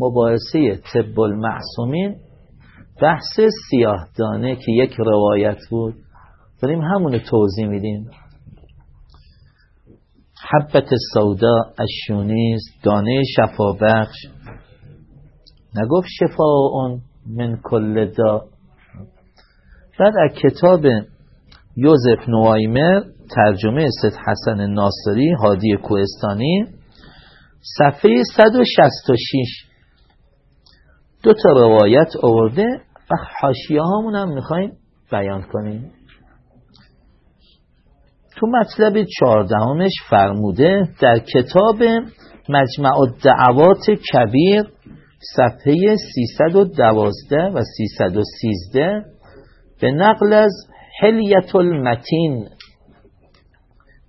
مباحثه طب المعصومین بحث سیاه دانه که یک روایت بود. داریم همونو توضیح میدیم. حبت سودا اشونیز دانه شفابخش. نگفت شفا اون من کل دا. بعد از کتاب یوزف نوایمر ترجمه سید حسن ناصری هادی کوهستانی صفحه 166 دو تا روایت آورده و حاشیه هامون هم می‌خوایم بیان کنیم. تو مطلب چهاردهمش فرموده در کتاب مجمع الدعوات کبیر صفحه 312 و 313 به نقل از حلیت المتین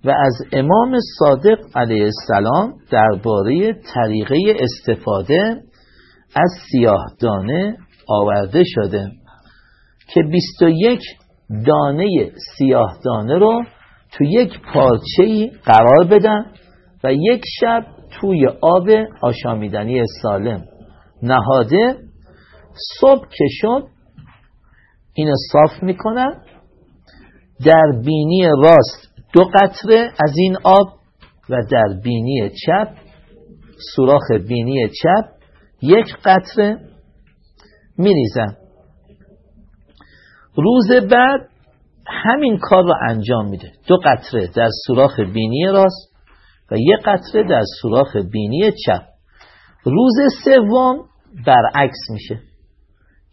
و از امام صادق علیه السلام درباره طریقه استفاده از سیاه دانه آورده شده که 21 دانه سیاه دانه رو تو یک پارچه قرار بدن و یک شب توی آب آشامیدنی سالم. نهاده صبح که شد اینو صاف می‌کنن. در بینی راست دو قطره از این آب و در بینی چپ سوراخ بینی چپ یک قطره میریزن روز بعد همین کار رو انجام میده. دو قطره در سوراخ بینی راست و یک قطره در سوراخ بینی چپ. روز سوم برعکس میشه.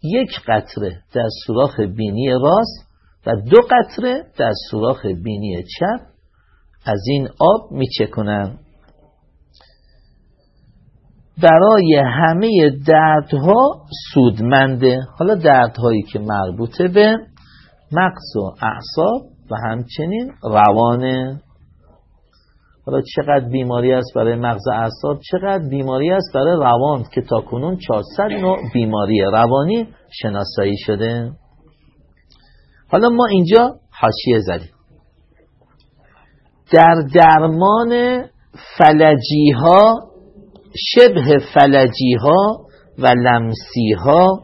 یک قطره در سوراخ بینی راست و دو قطره در سوراخ بینی چپ. از این آب میچکنن برای همه دردها سودمنده. حالا دردهایی که مربوطه به مغز و اعصاب و همچنین روانه. حالا چقدر بیماری است برای مغز اعصاب؟ چقدر بیماری است برای روان که تا کنون 400 نوع بیماری روانی شناسایی شده. حالا ما اینجا حاشیه زدیم. در درمان فلجی ها شبه فلجی ها و لمسی ها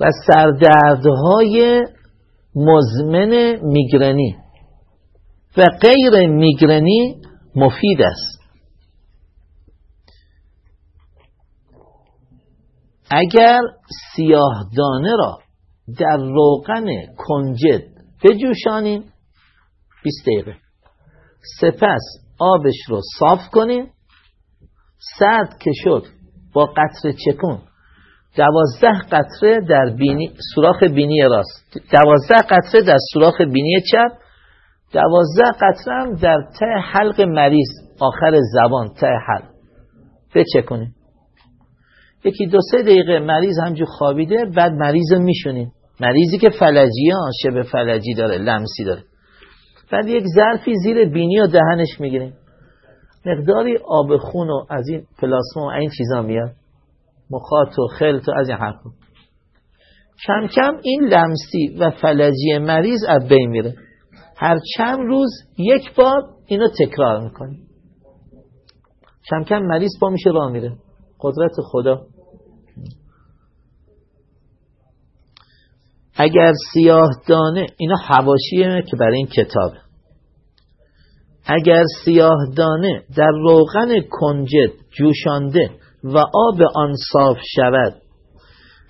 و سردردهای مزمن میگرنی و غیر میگرنی مفید است. اگر سیاه دانه را در روغن کنجد بجوشانیم 20 دقیقه. سپس آبش رو صاف کنیم. سرد که شد با قطره چکون. دوازده قطره در بینی سوراخ بینی راست. دوازده قطره در سوراخ بینی چپ. دوازده قطره هم در ته حلق مریض آخر زبان ته حلق. بچکونیم یکی دو سه دقیقه مریض همجور خوابیده بعد مریض رو میشونیم مریضی که فلجی ها شبه فلجی داره لمسی داره. بعد یک ظرفی زیر بینی و دهنش می‌گیریم مقداری آب خون و از این پلاسما و این چیزا میاد. مخاط و خلط و از این حرف کم کم این لمسی و فلجی مریض از بین میره. هر چند روز یک بار اینو تکرار می‌کنیم کم کم مریض با میشه راه میره. قدرت خدا. اگر سیاه دانه اینا حواشیه که برای این کتاب اگر سیاه دانه در روغن کنجد جوشانده و آب آن صاف شود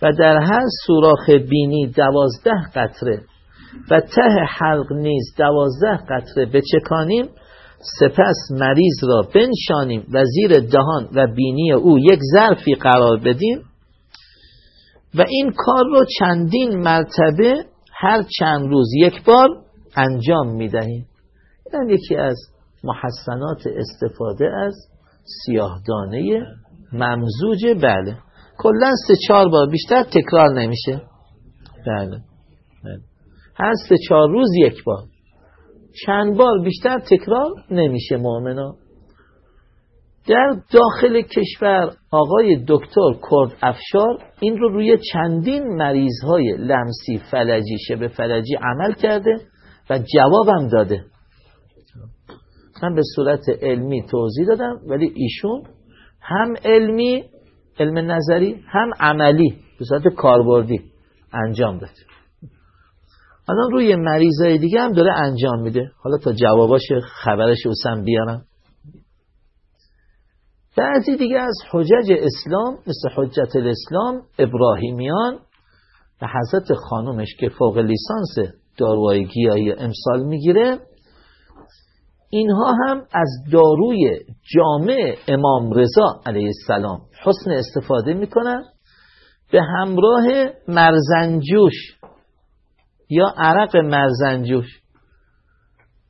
و در هر سوراخ بینی دوازده قطره و ته حلق نیز دوازده قطره بچکانیم سپس مریض را بنشانیم و زیر دهان و بینی او یک ظرفی قرار بدیم و این کار رو چندین مرتبه هر چند روز یک بار انجام می‌دهیم. این یکی از محسنات استفاده از سیاهدانه ممزوجه بله. کلا سه چهار بار بیشتر تکرار نمیشه. بله, بله. هر سه چهار روز یک بار. چند بار بیشتر تکرار نمیشه مؤمنا در داخل کشور آقای دکتر کرد افشار این رو روی چندین مریض های لمسی فلجی شبه فلجی عمل کرده و جوابم داده. من به صورت علمی توضیح دادم ولی ایشون هم علمی علم نظری هم عملی به صورت کاربردی انجام داد. الان روی مریضای دیگه هم داره انجام میده. حالا تا جواباش خبرش اوسم بیارم. بعضی دیگه از حجج اسلام مثل حجت الاسلام ابراهیمیان و حضرت خانومش که فوق لیسانس داروهای گیاهی امسال می‌گیره اینها هم از داروی جامع امام رضا علیه السلام حسن استفاده می‌کنن به همراه مرزنجوش یا عرق مرزنجوش.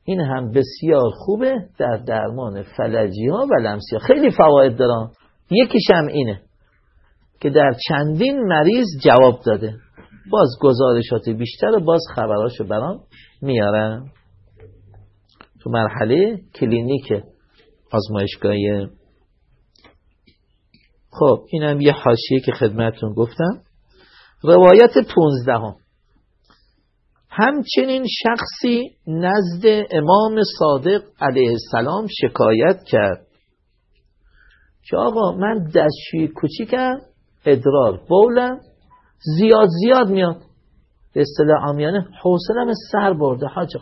این هم بسیار خوبه در درمان فلجی ها و لمسی ها خیلی فواید دارن یکیش هم اینه که در چندین مریض جواب داده. باز گزارشات بیشتر و باز خبراشو برام میارم تو مرحله کلینیک آزمایشگاهی. خب اینم یه حاشیه که خدمتون گفتم. روایت پونزدهم. همچنین شخصی نزد امام صادق علیه السلام شکایت کرد. که آقا من دستشوی کوچیکم ادرار بولم زیاد زیاد میاد به اصطلاح آمیانه حوصلم سر برده حاجا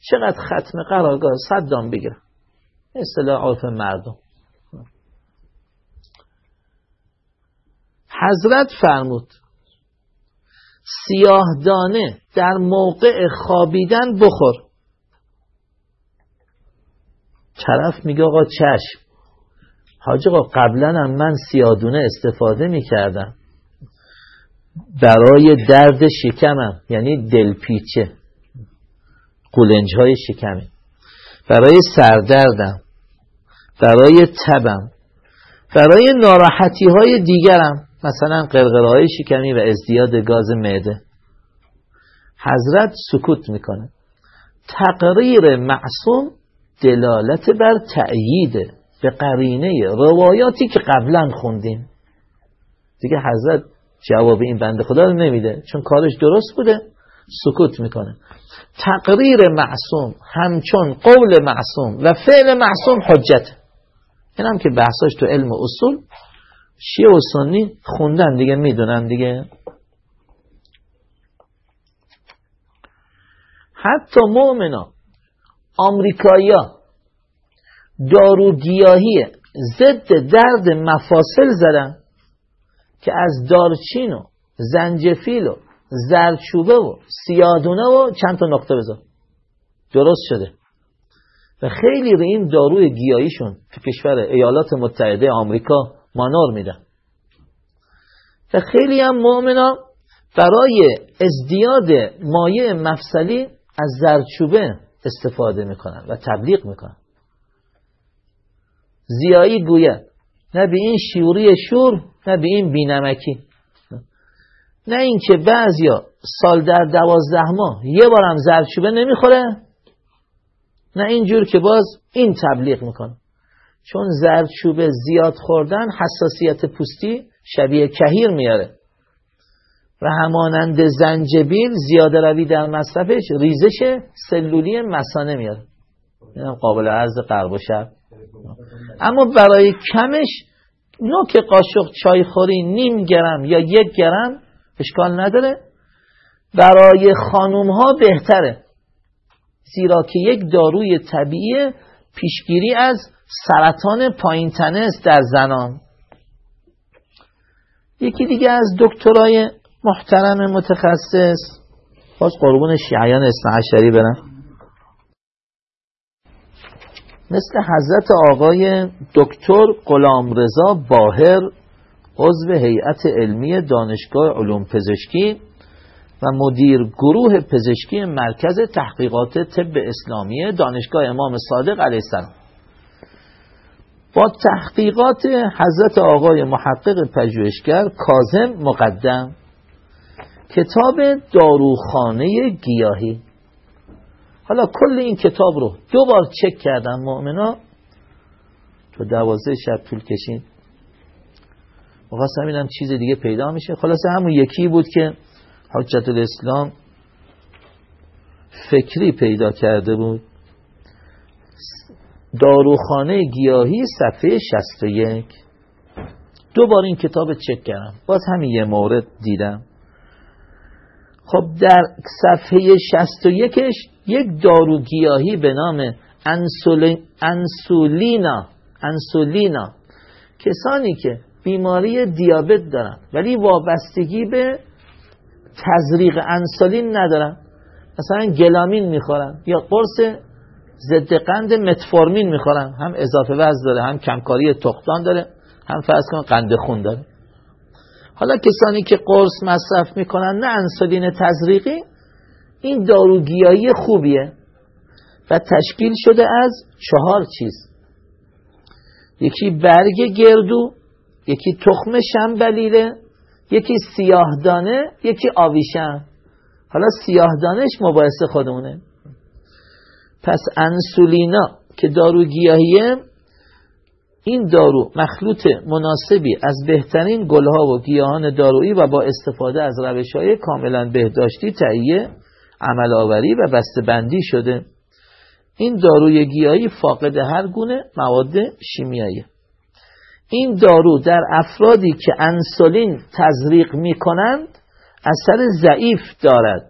چقدر ختم قرارگاه صد دام بگیرم. اصطلاح عرف مردم. حضرت فرمود سیاه دانه در موقع خوابیدن بخور. طرف میگه آقا چشم. حاج آقا قبلا هم من سیادونه استفاده می‌کردم. برای درد شکمم یعنی دلپیچه. قولنج های شکمی. برای سردردم برای تبم برای ناراحتی های دیگرم مثلا قرقرهای شکمی و ازدیاد گاز معده. حضرت سکوت می‌کنه. تقریر معصوم دلالت بر تأیید به قرینه روایاتی که قبلا خوندیم. دیگه حضرت جواب این بنده خدا رو نمیده چون کارش درست بوده. سکوت می‌کنه. تقریر معصوم همچون قول معصوم و فعل معصوم حجت. این هم که بحثاش تو علم اصول شیعه و سنی خوندن دیگه می‌دونن دیگه. حتی مؤمنا آمریکایا داروگیاهی ضد درد مفاصل زدن که از دارچین و زنجفیل و زردچوبه و سیادونه و چند تا نقطه بذار. درست شده. و خیلی به این داروی گیاهیشون تو کشور ایالات متحده آمریکا مانور میدن. و خیلی هم مؤمنا برای ازدیاد مایع مفصلی از زردچوبه استفاده می‌کنن و تبلیغ می‌کنن. زیایی گوید نه به این شیوری شور نه به این بینمکی. نه اینکه بعضیا سال در دوازده ماه یه بارم زردچوبه نمی‌خوره نه اینجور که باز این تبلیغ می‌کنه. چون زردچوبه زیاد خوردن حساسیت پوستی شبیه کهیر میاره. و همانند زنجبیل زیاده روی در مصرفش ریزش سلولی مسانه میاره. این قابل عرض قرب و شب اما برای کمش نوک قاشق چای خوری نیم گرم یا یک گرم اشکال نداره. برای خانوم ها بهتره. زیرا که یک داروی طبیعی پیشگیری از سرطان پایین تنه است در زنان. یکی دیگه از دکترای محترم متخصص. باز قربون شیعیان عشری برم. مثل حضرت آقای دکتر رضا باهر عضو هیئت علمی دانشگاه علوم پزشکی و مدیر گروه پزشکی مرکز تحقیقات طب اسلامی دانشگاه امام صادق علیه السلام. با تحقیقات حضرت آقای محقق پژوهشگر کازم مقدم کتاب داروخانه گیاهی. حالا کل این کتاب رو دو بار چک کردم مؤمنا تو دوازه شب طول کشین مخواستم اینم چیز دیگه پیدا میشه خلاصه همون یکی بود که حجت الاسلام فکری پیدا کرده بود داروخانه گیاهی صفحه 61 دو بار این کتاب چک کردم باز همین یه مورد دیدم خب در صفحه 61ش یک دارو گیاهی به نام انسولینا انسولینا کسانی که بیماری دیابت دارن. ولی وابستگی به تزریق انسولین ندارن. مثلا گلامین می‌خورن یا قرص ضد قند متفورمین می‌خورن. هم اضافه وزن داره هم کمکاری تختان داره هم فرض کن قند خون داره. حالا کسانی که قرص مصرف می‌کنن نه انسولین تزریقی این داروگیایی خوبیه و تشکیل شده از چهار چیز. یکی برگ گردو یکی تخم شنبلیله یکی سیاهدانه یکی آویشن. حالا سیاهدانش مباحث خودمونه. پس انسولینا که دارو گیاهیه این دارو مخلوط مناسبی از بهترین گلها و گیاهان دارویی و با استفاده از روش های کاملا بهداشتی تهیه عمل آوری و بسته بندی شده. این داروی گیاهی فاقد هر گونه مواد شیمیایی. این دارو در افرادی که انسولین تزریق می کنند اثر ضعیف دارد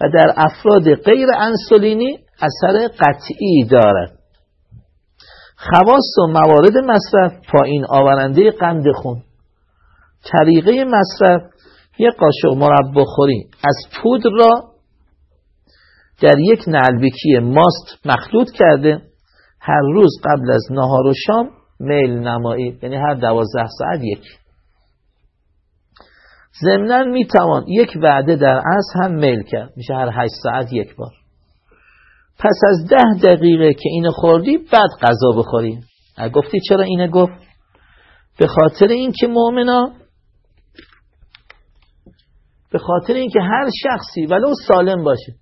و در افراد غیر انسولینی اثر قطعی دارد. خواست و موارد مصرف پایین آورنده قند خون. طریقه مصرف یک قاشق مربا خوری. از پودر را در یک نلبیکی ماست مخلوط کرده. هر روز قبل از نهار و شام میل نمایی یعنی هر دوازده ساعت یک. ضمنا می‌توان یک وعده در از هم میل کرد. میشه هر هشت ساعت یک بار. پس از ده دقیقه که اینو خوردی بعد غذا بخوری. گفتی چرا اینه گفت؟ به خاطر اینکه مؤمنا به خاطر اینکه هر شخصی ولو سالم باشه.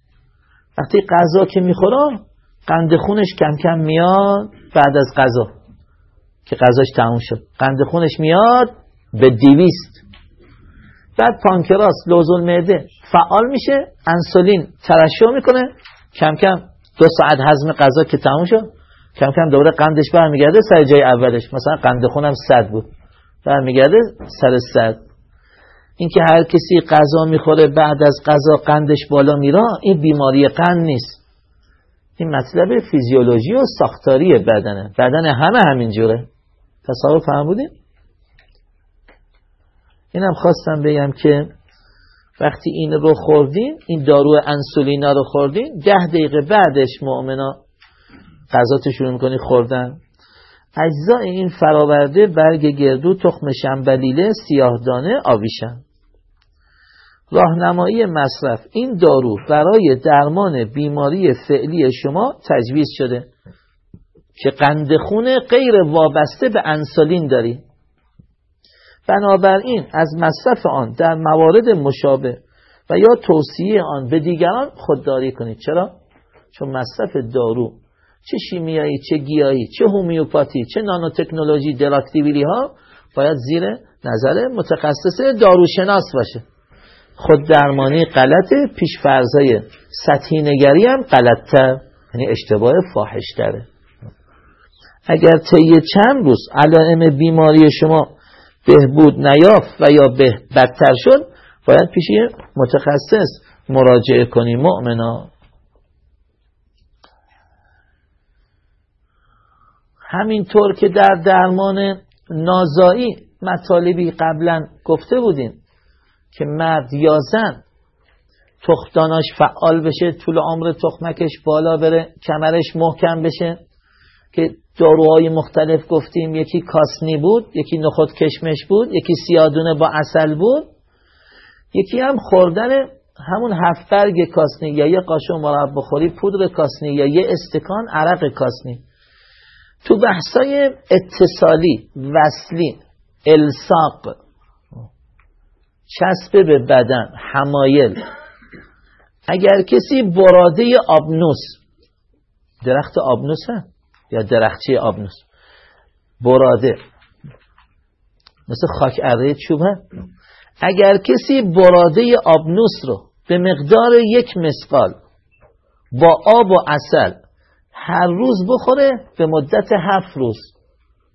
وقتی غذا که می‌خوره قند خونش کم کم میاد بعد از غذا. که غذاش تموم شد. قند خونش میاد به دیویست بعد پانکراس لوزول معده فعال میشه انسولین ترشح می‌کنه. کم کم دو ساعت هضم غذا که تموم شد کم کم دوباره قندش برمیگرده سر جای اولش. مثلا قند خونم صد بود. برمیگرده سر صد. اینکه هر کسی غذا می‌خوره بعد از غذا قندش بالا میره این بیماری قند نیست. این مطلب فیزیولوژی و ساختاری بدنه. بدن همه همین جوره. تصور فهم بودیم اینم خواستم بگم که وقتی این رو خوردین این دارو انسولینا رو خوردین ده دقیقه بعدش مؤمنا غذاتو شروع می‌کنی خوردن. اجزای این فراورده برگ گردو تخم شنبلیله سیاهدانه آویشن. راهنمایی مصرف. این دارو برای درمان بیماری فعلی شما تجویز شده. که قند خون غیر وابسته به انسولین داری. بنابراین از مصرف آن در موارد مشابه و یا توصیه آن به دیگران خودداری کنید. چرا؟ چون مصرف دارو چه شیمیایی چه گیاهی چه هومیوپاتی چه نانوتکنولوژی دراکتیویلی ها باید زیر نظر متخصص داروشناس باشه. خود درمانی غلط پیش فرضای سطحی نگری هم غلطتر یعنی اشتباه فاحشتره. اگر طی چند روز علائم بیماری شما بهبود نیافت و یا به بدتر شد باید پیش متخصص مراجعه کنی مؤمنا. همینطور که در درمان نازایی مطالبی قبلا گفته بودیم که مرد یا زن تختاناش فعال بشه طول عمر تخمکش بالا بره کمرش محکم بشه که داروهای مختلف گفتیم یکی کاسنی بود یکی نخود کشمش بود یکی سیادونه با اصل بود. یکی هم خوردن همون هفت برگ کاسنی یا یه قاشق مربا خوری پودر کاسنی یا یه استکان عرق کاسنی. تو بحثای اتصالی وصلی الساق چسب به بدن حمایل. اگر کسی براده آبنوس درخت آبنوس یا درخچه آبنوس؟ براده. مثل خاک اره چوب هم اگر کسی براده آبنوس رو به مقدار یک مسقال با آب و اصل هر روز بخوره به مدت هفت روز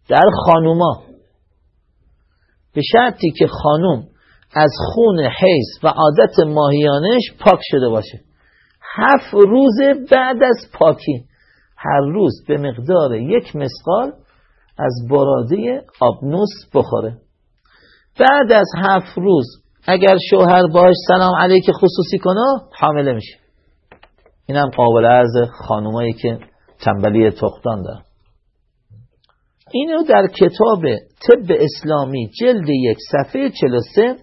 در خانوما. به شرطی که خانوم از خون حیث و عادت ماهیانش پاک شده باشه. هفت روز بعد از پاکی هر روز به مقدار یک مسقال از براده آبنوس بخوره. بعد از هفت روز اگر شوهر باش سلام علیک خصوصی کنه حامله میشه. اینم قابل عرض خانومایی که تنبلی تختان دارن. اینو در کتاب طب اسلامی جلد یک صفحه 43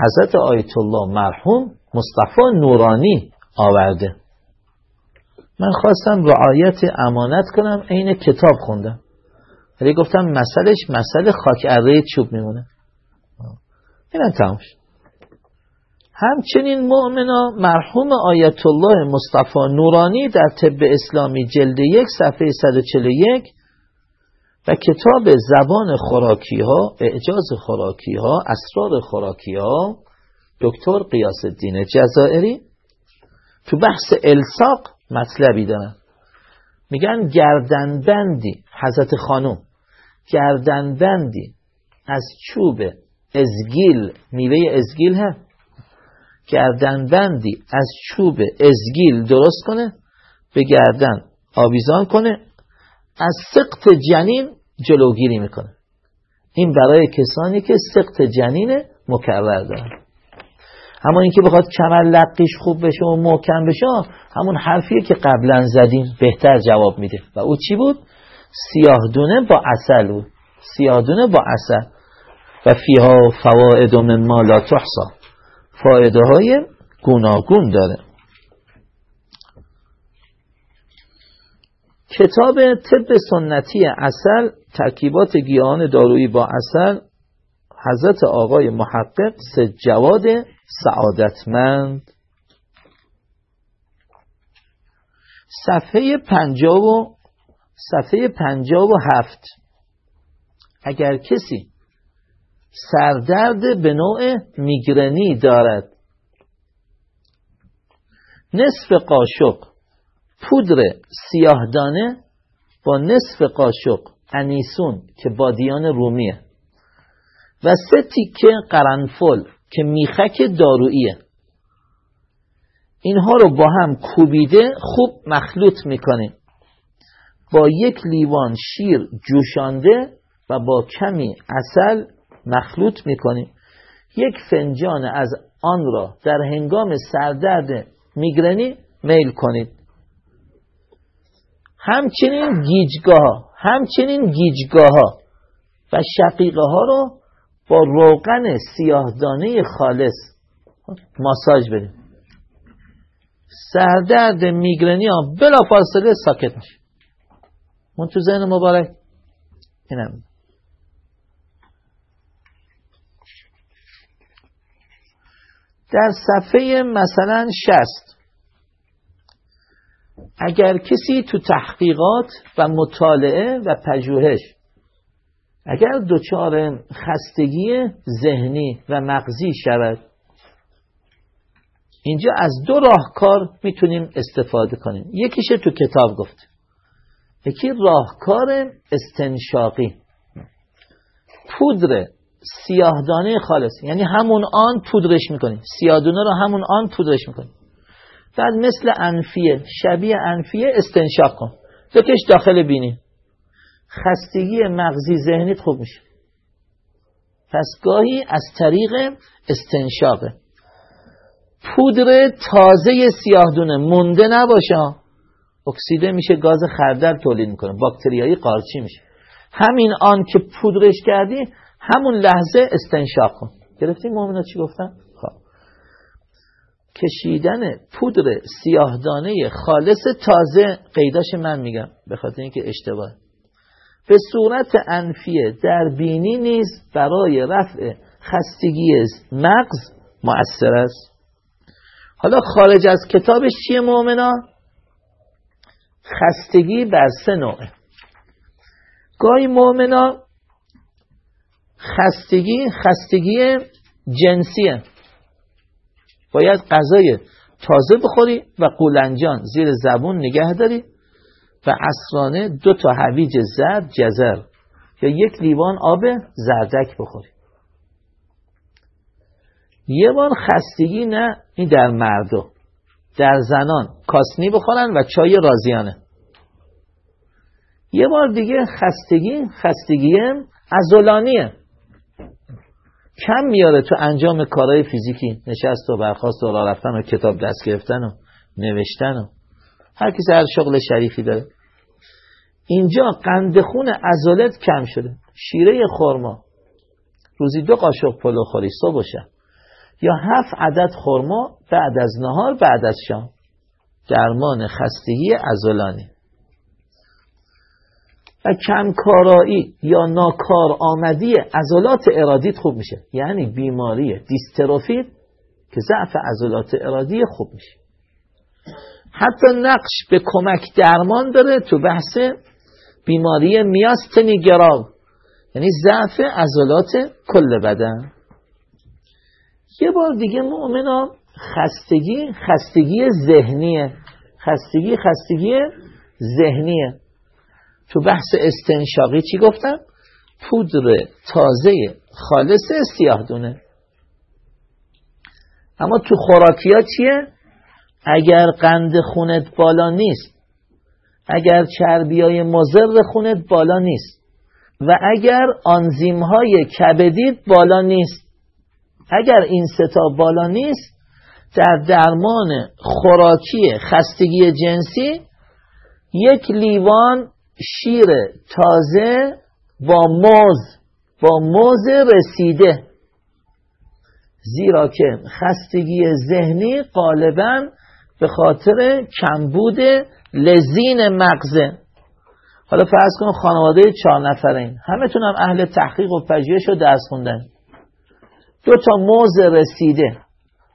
حضرت آیت الله مرحوم مصطفی نورانی آورده. من خواستم رعایت امانت کنم عین کتاب خوندم. ولی گفتم مسئلهش مسئله خاک اره چوب میمونه. اینم تمام همچنین مؤمنا مرحوم آیت الله مصطفی نورانی در طب اسلامی جلد یک صفحه 141 و کتاب زبان خوراکی ها اعجاز خوراکی ها اسرار خوراکی ها دکتر قیاس الدین جزائری تو بحث الساق مطلبی دارن. میگن گردنبندی حضرت خانم گردنبندی از چوب ازگیل میوه ازگیل هم گردنبندی از چوب ازگیل درست کنه به گردن آویزان کنه. از سقط جنین جلوگیری می‌کنه. این برای کسانی که سقط جنین مکرر دارن. اما اینکه بخواد کمر لقیش خوب بشه و محکم بشه همون حرفیه که قبلا زدیم. بهتر جواب میده. و او چی بود؟ سیاه دونه با اصل بود. سیاه دونه با اصل و فیها فواید من ما لا تحصا فایده های گوناگون داره. کتاب طب سنتی اصل ترکیبات گیاهان دارویی با اصل حضرت آقای محقق سجواد سعادتمند. صفحه پنجاب و صفحه پنجاب و هفت. اگر کسی سردرد به نوع میگرنی دارد نصف قاشق پودر سیاهدانه با نصف قاشق انیسون که بادیان رومیه. و سه تیکه قرنفل که میخک داروییه اینها رو با هم کوبیده خوب مخلوط می‌کنیم. با یک لیوان شیر جوشانده و با کمی اصل مخلوط می‌کنیم. یک فنجان از آن را در هنگام سردرد میگرنی میل کنید همچنین گیجگاه همچنین گیجگاه ها و شقیقه ها رو با روغن سیاهدانه خالص ماساژ بدیم. سردرد میگرنی ها بلا فاصله ساکت میشه. من تو ذهن مبارک؟ اینم. در صفحه مثلا شست اگر کسی تو تحقیقات و مطالعه و پژوهش اگر دچار خستگی ذهنی و مغزی شود اینجا از دو راهکار می‌تونیم استفاده کنیم. یکیشه تو کتاب گفت. یکی راهکار استنشاقی. پودر سیاهدانه خالص. یعنی همون آن پودرش می‌کنیم. سیاهدانه رو همون آن پودرش می‌کنیم. بعد مثل انفیه شبیه انفیه استنشاق کن. بکش داخل بینی. خستگی مغزی ذهنیت خوب میشه. پس گاهی از طریق استنشاقه پودر تازه سیاهدونه مونده نباشه اکسیده میشه گاز خردل تولید می‌کنه. باکتریایی قارچی میشه. همین آن که پودرش کردی همون لحظه استنشاق کن. گرفتیم مؤمنا چی گفتن؟ کشیدن پودر سیاهدانه خالص تازه قیداش من میگم به خاطر اینکه اشتباه. به صورت انفیه در بینی نیز برای رفع خستگی مغز مؤثر است. حالا خارج از کتابش چیه مؤمنا خستگی بر سه نوعه. گاهی مؤمنا خستگی خستگی جنسیه. باید غذای تازه بخوری و قولنجان زیر زبون نگه داری و اسرانه دو تا هویج زرد جزر یا یک لیوان آب زردک بخوری. یه بار خستگی نه این در مردو در زنان کاسنی بخورن و چای رازیانه. یه بار دیگه خستگی خستگی ازولانیه. کم میاره تو انجام کارهای فیزیکی نشست و برخواست و رفتن و کتاب دست گرفتن و نوشتن و هر کسی هر شغل شریفی داره. اینجا قند خون ازولت کم شده. شیره خورما روزی دو قاشق پلو خوری صبح و یا هفت عدد خورما بعد از نهار بعد از شام. درمان خستگی ازولانی و کمکارایی یا ناکار آمدی عضلات ارادیت خوب میشه. یعنی بیماری دیستروفید که ضعف عضلات ارادی خوب میشه. حتی نقش به کمک درمان داره تو بحث بیماری میاستنی گراو یعنی ضعف عضلات کل بدن. یه بار دیگه مؤمنا خستگی خستگی ذهنیه. خستگی خستگی ذهنیه. تو بحث استنشاقی چی گفتم؟ پودر تازه خالص سیاه دونه اما تو خوراکیا چیه؟ اگر قند خونت بالا نیست اگر چربی های مزر خونت بالا نیست و اگر آنزیم های کبدیت بالا نیست اگر این ستا بالا نیست در درمان خوراکی خستگی جنسی یک لیوان شیر تازه با موز با موز رسیده. زیرا که خستگی ذهنی غالبا به خاطر کمبود لزین مغزه. حالا فرض کن خانواده چهار نفره این همه تونم اهل تحقیق و پژوهش رو درس خوندن. دو تا موز رسیده.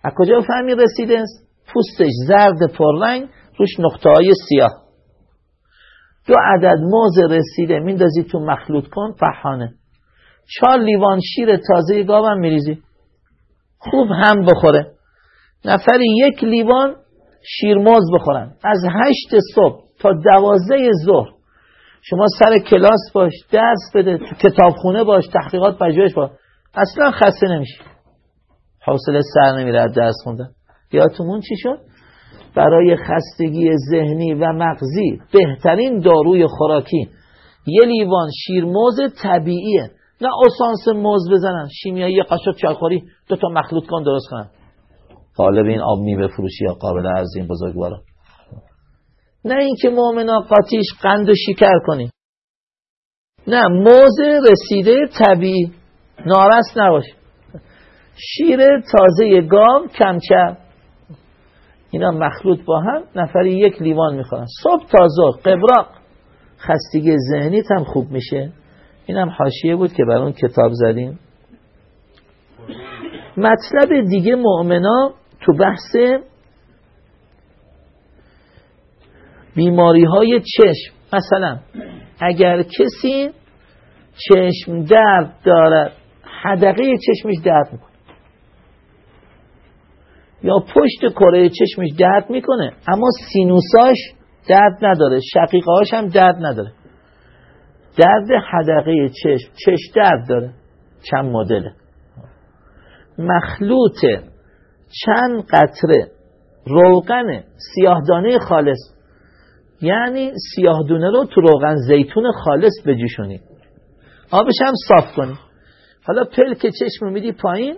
از کجا فهمی رسیده؟ است پوستش زرد پررنگ روش نقطه های سیاه. دو عدد موز رسیده میندازی تو مخلوط کن فحانه چهار لیوان شیر تازه گاوم میریزی. خوب هم بخوره. نفری یک لیوان شیرموز بخورن. از هشت صبح تا دوازده ظهر. شما سر کلاس باش درس بده کتابخونه باش تحقیقات پژوهش باش. اصلا خسته نمیشی. حوصله سر نمیره از درس خوندن. یادتون چی شد؟ برای خستگی ذهنی و مغزی بهترین داروی خوراکی. یه لیوان شیرموز طبیعیه. نه اسانس موز بزنن. شیمیایی قاشق چایخوری دو تا مخلوط کن درست کنن. طالب این آب میوه فروشی یا قابل از این بزرگوارا؟ نه اینکه مؤمنا قاتیش قند و شکر کنی. نه موز رسیده طبیعی. نارس نباش. شیر تازه گاو کمچر اینا مخلوط با هم نفری یک لیوان می‌خورن. صبح تا ظهر قبراق. خستگی ذهنیت هم خوب میشه. این هم حاشیه بود که بر اون کتاب زدیم. مطلب دیگه مؤمنا تو بحث بیماری های چشم. مثلا اگر کسی چشم درد دارد حدقه چشمش درد می‌کنه. یا پشت کره چشمش درد می‌کنه اما سینوساش درد نداره شقیقه هم درد نداره. درد حدقه چشم چش درد داره چند مدله. مخلوط چند قطره روغن سیاهدانه خالص. یعنی سیاهدونه رو تو روغن زیتون خالص بجوشونی. آبش هم صاف کنی. حالا پلک چشم میدی پایین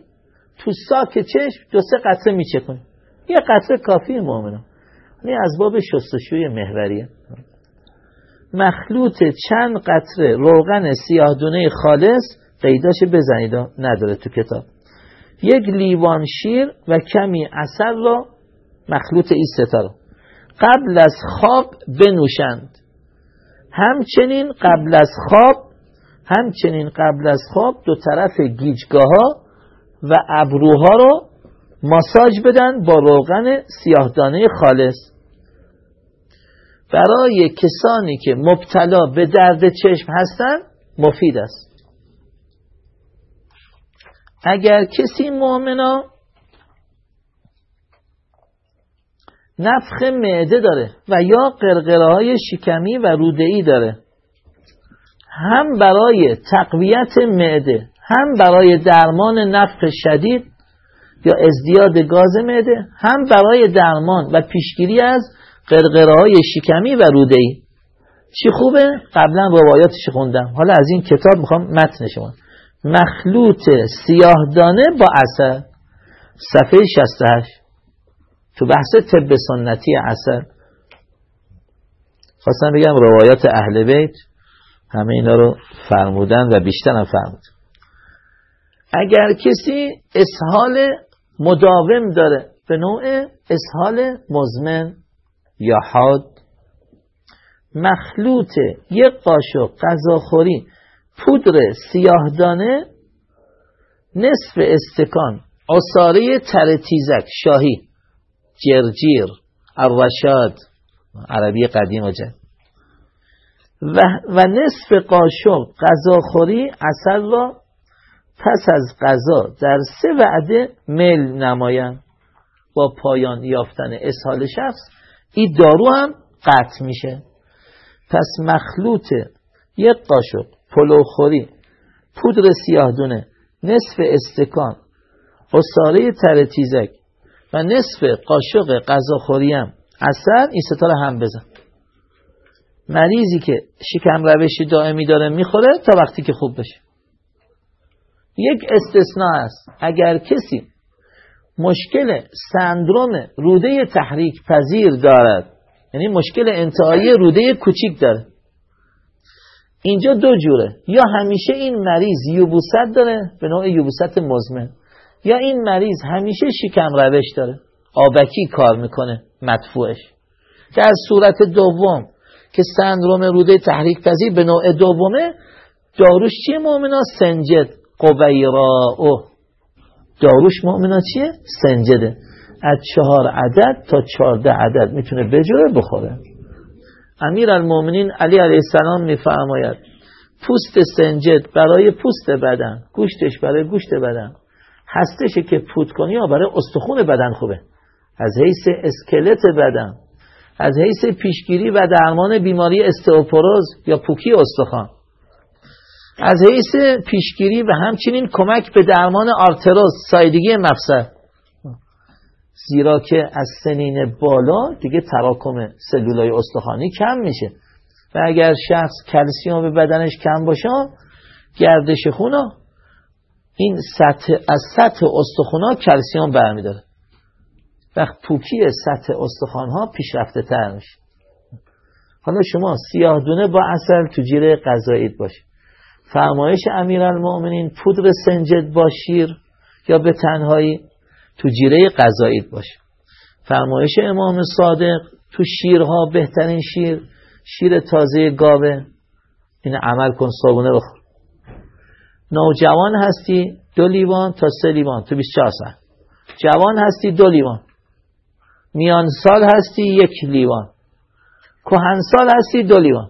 تو ساک چشم دو سه قطره میچه کنی یه قطره کافی مؤمنم این از باب شستشوی محوریه. مخلوط چند قطره روغن سیاهدونه خالص قیداش بزنید نداره تو کتاب. یک لیوان شیر و کمی اثر را مخلوط این ستاره قبل از خواب بنوشند. همچنین قبل از خواب همچنین قبل از خواب دو طرف گیجگاه ها و ابروها رو ماساژ بدن با روغن سیاهدانه خالص. برای کسانی که مبتلا به درد چشم هستند مفید است. اگر کسی مؤمنا نفخ معده داره و یا قرقره های شکمی و رودهی داره هم برای تقویت معده هم برای درمان نفخ شدید یا ازدیاد گاز معده هم برای درمان و پیشگیری از قرقره های شکمی و رودهی چی خوبه؟ قبلا روایاتش خوندم. حالا از این کتاب می‌خوام متن شما. مخلوط سیاهدانه با اثر. صفحه 68 تو بحث طب سنتی اثر. خواستم بگم روایات اهل بیت همه اینا رو فرمودن و بیشتر هم فرمود اگر کسی اسهال مداوم داره به نوع اسهال مزمن یا حاد مخلوط یک قاشق غذاخوری پودر سیاهدانه نصف استکان اصاره تر تیزک شاهی جرجیر الرشاد عربی قدیم و و, و نصف قاشق غذاخوری اصل را پس از غذا در سه وعده مل نمایند. با پایان یافتن اسهال شخص این دارو هم قطع میشه. پس مخلوط یک قاشق پلوخوری پودر سیاه دونه نصف استکان اصاره تر تیزک و نصف قاشق غذاخوری هم. اصل این ستاره هم بزن. مریضی که شکم روشی دائمی داره می‌خوره تا وقتی که خوب بشه. یک استثناء است. اگر کسی مشکل سندروم روده تحریک پذیر دارد یعنی مشکل انتهایی روده کوچیک داره. اینجا دو جوره. یا همیشه این مریض یوبوست داره به نوع یوبوست مزمن یا این مریض همیشه شکم روش داره. آبکی کار می‌کنه مدفوعش. در صورت دوم که سندروم روده تحریک پذیر به نوع دومه داروش چیه؟ مؤمنا سنجد. او داروش مؤمنا چیه؟ سنجده. از چهار عدد تا چهارده عدد. می‌تونه بجوره بخوره. امیر المومنین علی علیه السلام میفرماید پوست سنجد برای پوست بدن گوشتش برای گوشت بدن. هستشه که پود کنی برای استخون بدن خوبه. از حیث اسکلت بدن. از حیث پیشگیری و درمان بیماری استئوپروز یا پوکی استخوان. از حیث پیشگیری و همچنین کمک به درمان آرتروز سایدگی مفصل. زیرا که از سنین بالا دیگه تراکم سلولای استخوانی کم میشه. و اگر شخص کلسیوم به بدنش کم باشه گردش خونا این سطح از سطح استخونا کلسیوم برمیداره. وقت پوکی سطح استخوان ها پیشرفته تر میشه. حالا شما سیاه دونه با اصل تو جیره غذاییت باشه فرمایش امیرالمؤمنین پودر سنجد با شیر یا به تنهایی تو جیره غذاییت باشه فرمایش امام صادق تو شیرها بهترین شیر شیر تازه گاوه این عمل کن صابونه بخور. نوجوان هستی دو لیوان تا سه لیوان تو 24 ساعت. جوان هستی دو لیوان. میان سال هستی یک لیوان. کهن سال هستی دو لیوان.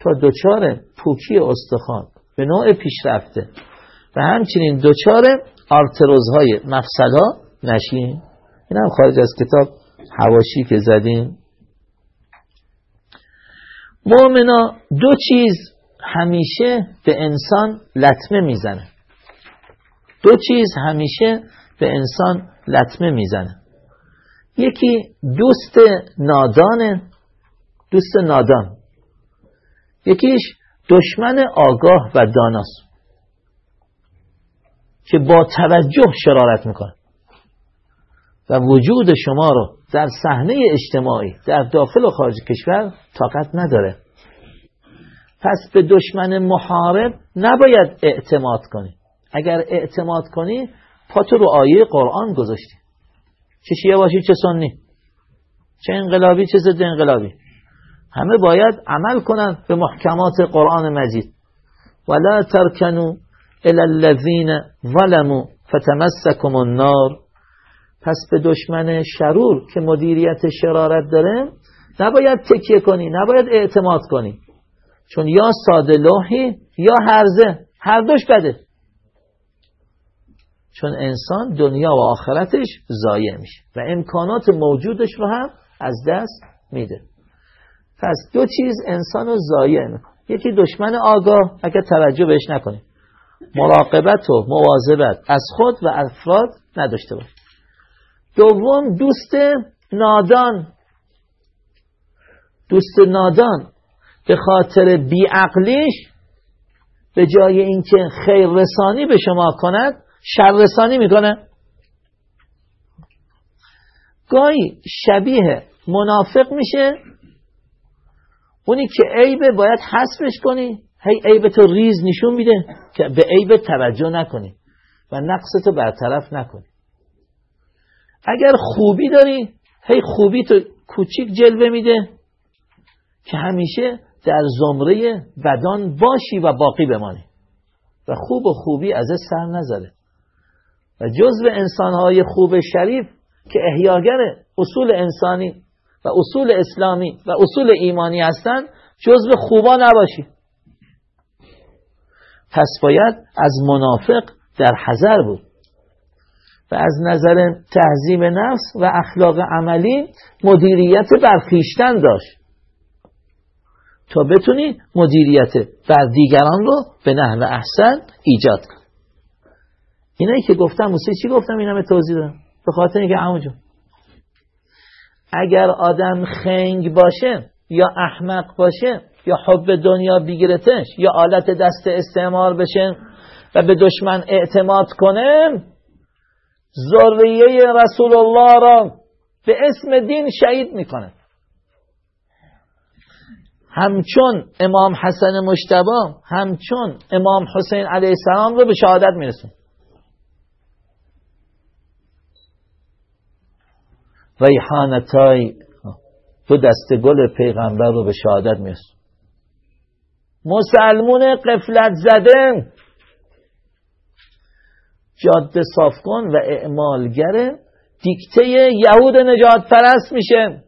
تا دوچار پوکی استخوان. به نوع پیشرفته. و همچنین دوچار آرتروزهای مفصلا نشین. این هم خارج از کتاب هواشی که زدیم. مؤمنا دو چیز همیشه به انسان لطمه می‌زنه. دو چیز همیشه به انسان لطمه می‌زنه. یکی دوست نادانه. دوست نادان. یکیش دشمن آگاه و داناست که با توجه شرارت می‌کنه. و وجود شما رو در صحنه اجتماعی در داخل و خارج کشور طاقت نداره. پس به دشمن محارب نباید اعتماد کنی. اگر اعتماد کنی پاتو رو آیه قرآن گذاشتی. چه شیعه باشی چه سنی. چه انقلابی چه ضد انقلابی. همه باید عمل کنند به محکمات قرآن مجید. ولا ترکنوا الى الذین ظلموا فتمسکم النار. پس به دشمن شرور که مدیریت شرارت داره نباید تکیه کنی نباید اعتماد کنی. چون یا ساده لوحی یا هرزه هر دوش بده. چون انسان دنیا و آخرتش ضایع میشه و امکانات موجودش رو هم از دست میده. پس دو چیز انسان رو ضایع می‌کنه یکی دشمن آگاه اگر توجه بهش نکنیم مراقبت و مواظبت. از خود و افراد نداشته باش. دوم دوست نادان. دوست نادان به خاطر بیعقلیش به جای اینکه خیر رسانی به شما کند شر رسانی می‌کنه. گاهی شبیه منافق میشه اونی که عیبه باید حسبش کنی هی عیب تو ریز نشون میده که به عیب توجه نکنی و نقص تو برطرف نکنی. اگر خوبی داری هی خوبی تو کوچیک جلوه میده که همیشه در زمره بدان باشی و باقی بمانی. و خوب و خوبی از سر نزده و جزو انسانهای خوب شریف که احیاگر اصول انسانی و اصول اسلامی و اصول ایمانی هستند جزو خوبا نباشی. پس باید از منافق در حذر بود. و از نظر تهذیب نفس و اخلاق عملی مدیریت برخیشتن داشت. تا بتونی مدیریت بر دیگران رو به نحو احسن ایجاد کن. اینایی که گفتم موسی چی گفتم؟ این همه توضیح دادم. به خاطر اینکه همونجا اگر آدم خنگ باشه یا احمق باشه یا حب دنیا بگیرتش یا آلت دست استعمار بشه و به دشمن اعتماد کنه ذریه رسول الله را به اسم دین شهید می‌کنه. همچون امام حسن مشتبه همچون امام حسین علیه السلام رو به شهادت میرسون ریحانتای دو دست گل پیغمبر رو به شهادت میرسون مسلمون قفلت زده. جاده صاف کن و اعمالگر دیکته یهود نجات پرست میشه.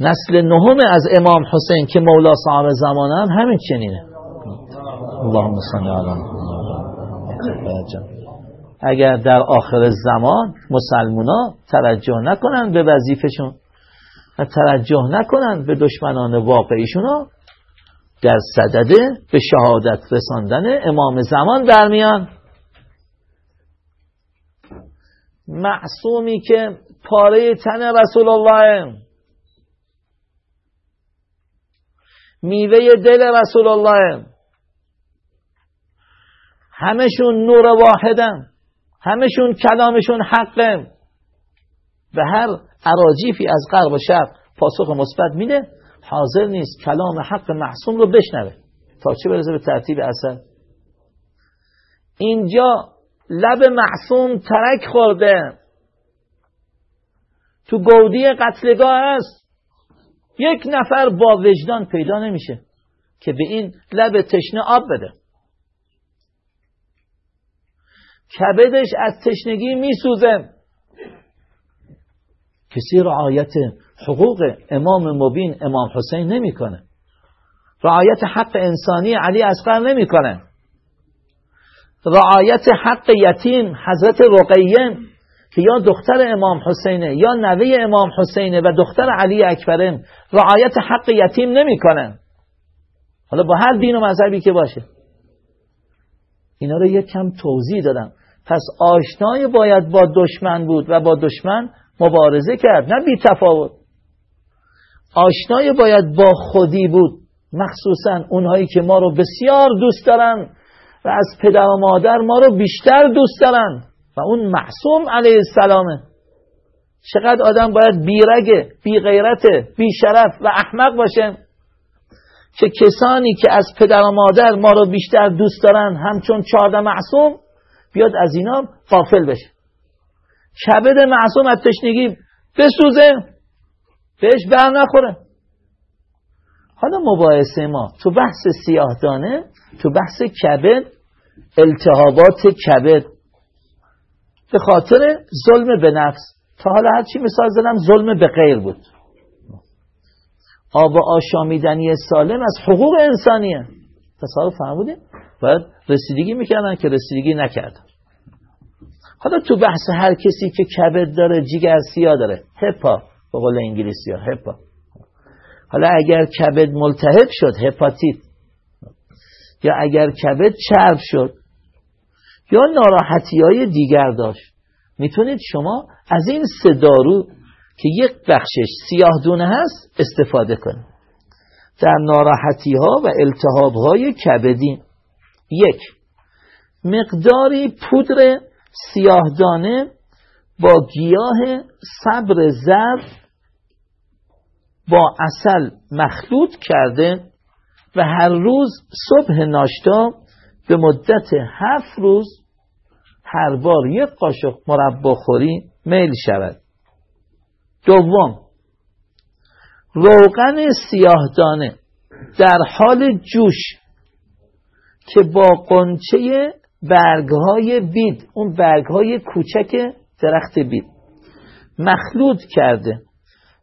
نسل نهم از امام حسین که مولا صاحب زمان هم همین چنینه. اللهم صل علی اگر در آخر زمان مسلمونا توجه نکنند به وظیفشون و توجه نکنند به دشمنان واقعیشون در صدده به شهادت رساندن امام زمان در میان معصومی که پاره تن رسول الله. میوه دل رسول الله. همشون نور واحدن. همشون کلامشون حقه. و هر عراجیفی از غرب و شرق پاسخ مثبت میده حاضر نیست کلام حق محسوم رو بشنوه. تا چه برسه به ترتیب اثر؟ اینجا لب محسوم ترک خورده. تو گودی قتلگاه است یک نفر با وجدان پیدا نمیشه که به این لب تشنه آب بده. کبدش از تشنگی میسوزه. کسی رعایت حقوق امام مبین امام حسین نمی‌کنه. رعایت حق انسانی علی اصغر نمی‌کنه. رعایت حق یتیم حضرت رقیه که یا دختر امام حسینه یا نوه امام حسینه و دختر علی اکبره رعایت حق یتیم نمی‌کنه. حالا با هر دین و مذهبی که باشه. اینا رو یک کم توضیح دادم. پس آشنای باید با دشمن بود و با دشمن مبارزه کرد نه بی تفاوت. آشنای باید با خودی بود. مخصوصا اونهایی که ما رو بسیار دوست دارن و از پدر و مادر ما رو بیشتر دوست دارن. و اون معصوم علیه السلامه. چقدر آدم باید بیرگه بی غیرته بی شرف و احمق باشه. که کسانی که از پدر و مادر ما رو بیشتر دوست دارن همچون چهارده معصوم بیاد از اینا غافل بشه. کبد معصوم از تشنگی بسوزه بهش بر نخوره. حالا مباحثه ما تو بحث سیاهدانه تو بحث کبد التهابات کبد. به خاطر ظلم به نفس. تا حالا هرچی مثال زدم ظلم به غیر بود. آب و آشامیدنی سالم از حقوق انسانیه. تصاحب فهمودیم باید رسیدگی می‌کردن که رسیدگی نکردن. حالا تو بحث هر کسی که کبد داره جیگر سیاه داره. هپا. به قول انگلیسی ها هپا. حالا اگر کبد ملتهب شد هپاتیت. یا اگر کبد چرب شد. یا ناراحتی های دیگر داشت. می‌تونید شما از این سه دارو که یک بخشش سیاه دونه هست استفاده کنید در ناراحتی ها و التهاب های کبدی. یک مقداری پودر سیاهدانه با گیاه صبر زرد با اصل مخلوط کرده و هر روز صبح ناشتا به مدت هفت روز هر بار یک قاشق مربا خوری میل شود. دوم. روغن سیاهدانه در حال جوش که با قنچه برگهای بید اون برگهای کوچک درخت بید مخلوط کرده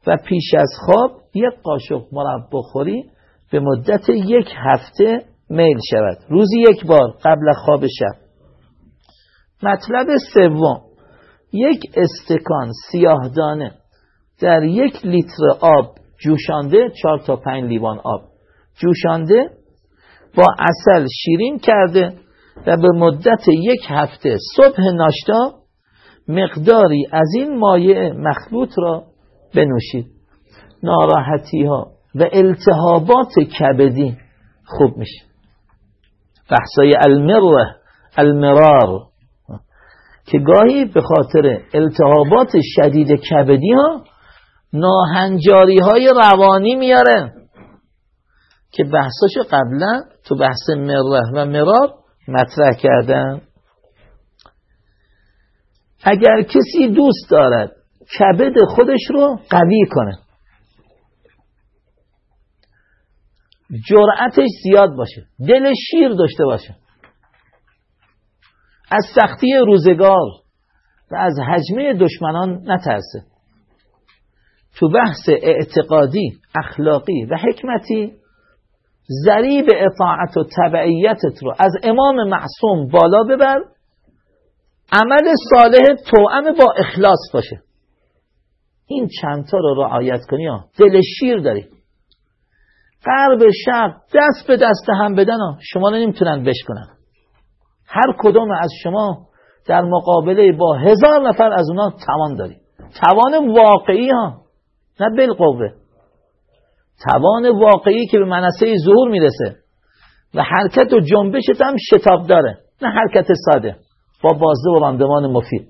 و پیش از خواب یک قاشق مربا خوری به مدت یک هفته میل شود. روزی یک بار قبل خواب شب. مطلب سوم. یک استکان سیاهدانه در یک لیتر آب جوشانده چهار تا پنج لیوان آب جوشانده با اصل شیرین کرده و به مدت یک هفته صبح ناشتا مقداری از این مایع مخلوط را بنوشید. ناراحتی ها و التهابات کبدی خوب میشه. بحثای المره المرار که گاهی به خاطر التهابات شدید کبدی ها ناهنجاری های روانی میاره. که بحثاشو قبلا تو بحث مره و مرار مطرح کردن اگر کسی دوست دارد کبد خودش رو قوی کنه. جرأتش زیاد باشه. دل شیر داشته باشه. از سختی روزگار و از حجمه دشمنان نترسه. تو بحث اعتقادی اخلاقی و حکمتی ذریب اطاعت و تبعیتت رو از امام معصوم بالا ببر عمل صالح توأم با اخلاص باشه. این چندتا رو رعایت کنی ها. دل شیر داری. قرب شرق دست به دست هم بدن ها. شما رو نمی‌تونن بشکنن. هر کدوم از شما در مقابله با هزار نفر از اونا توان داری. توان واقعی ها. نه بالقوه. توان واقعی که به منصه ظهور می‌رسه. و حرکت و جنبشت هم شتاب داره. نه حرکت ساده. با بازده و راندمان مفید.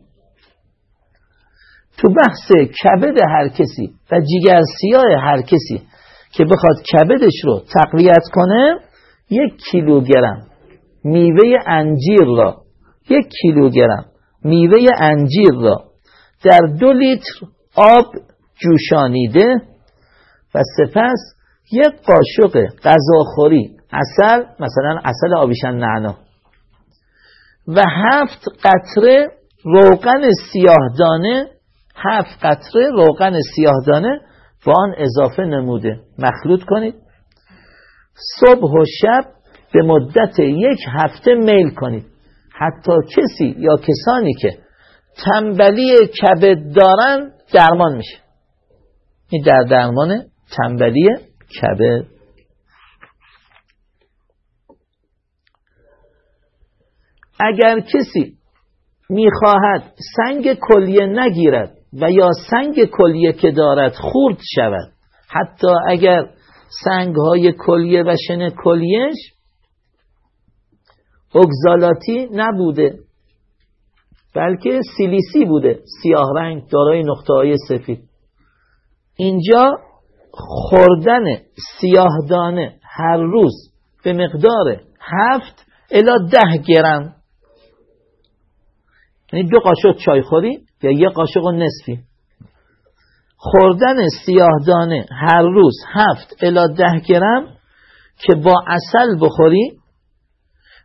تو بحث کبد هر کسی و جیگر سیاه هر کسی که بخواد کبدش رو تقویت کنه یک کیلوگرم میوه انجیر را یک کیلوگرم میوه انجیر را در دو لیتر آب جوشانیده و سپس یک قاشق غذاخوری اصل مثلا اصل آبیشن نعنا. و هفت قطره روغن سیاهدانه هفت قطره روغن سیاهدانه با آن اضافه نموده. مخلوط کنید. صبح و شب به مدت یک هفته میل کنید. حتی کسی یا کسانی که تنبلی کبد دارن درمان میشه. این در درمان تنبلی کبد اگر کسی می‌خواهد سنگ کلیه نگیرد و یا سنگ کلیه که دارد خورد شود حتی اگر سنگ های کلیه و شن کلیهش اگزالاتی نبوده بلکه سیلیسی بوده سیاه رنگ دارای نقطه های سفید. اینجا خوردن سیاهدانه هر روز به مقدار هفت الا ده گرم. یعنی دو قاشق چای خوری یا یه قاشق و نصفی. خوردن سیاهدانه هر روز هفت الا ده گرم که با اصل بخوری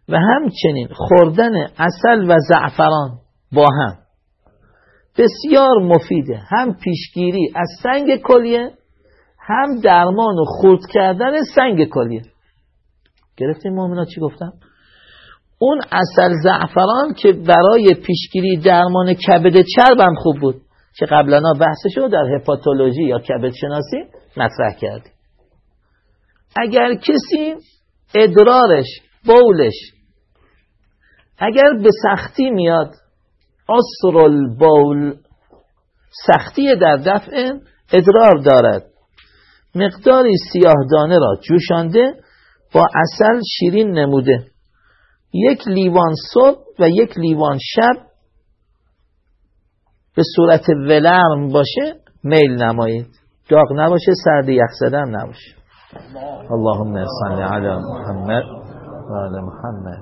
و همچنین خوردن اصل و زعفران با هم. بسیار مفیده. هم پیشگیری از سنگ کلیه هم درمان و خورد کردن سنگ کلیه. گرفتیم مومنا چی گفتم؟ اون اصل زعفران که برای پیشگیری درمان کبد چربم خوب بود. که قبلا بحثش رو در هپاتولوژی یا کبد شناسی مطرح کردیم. اگر کسی ادرارش بولش اگر به سختی میاد اصر بول سختی در دفع ادرار دارد. مقداری سیاه دانه را جوشانده با اصل شیرین نموده. یک لیوان صبح و یک لیوان شب به صورت ولرم باشه میل نمایید. داغ نباشه سرد یخ زدن نباشه. اللهم صل علی محمد و علی محمد.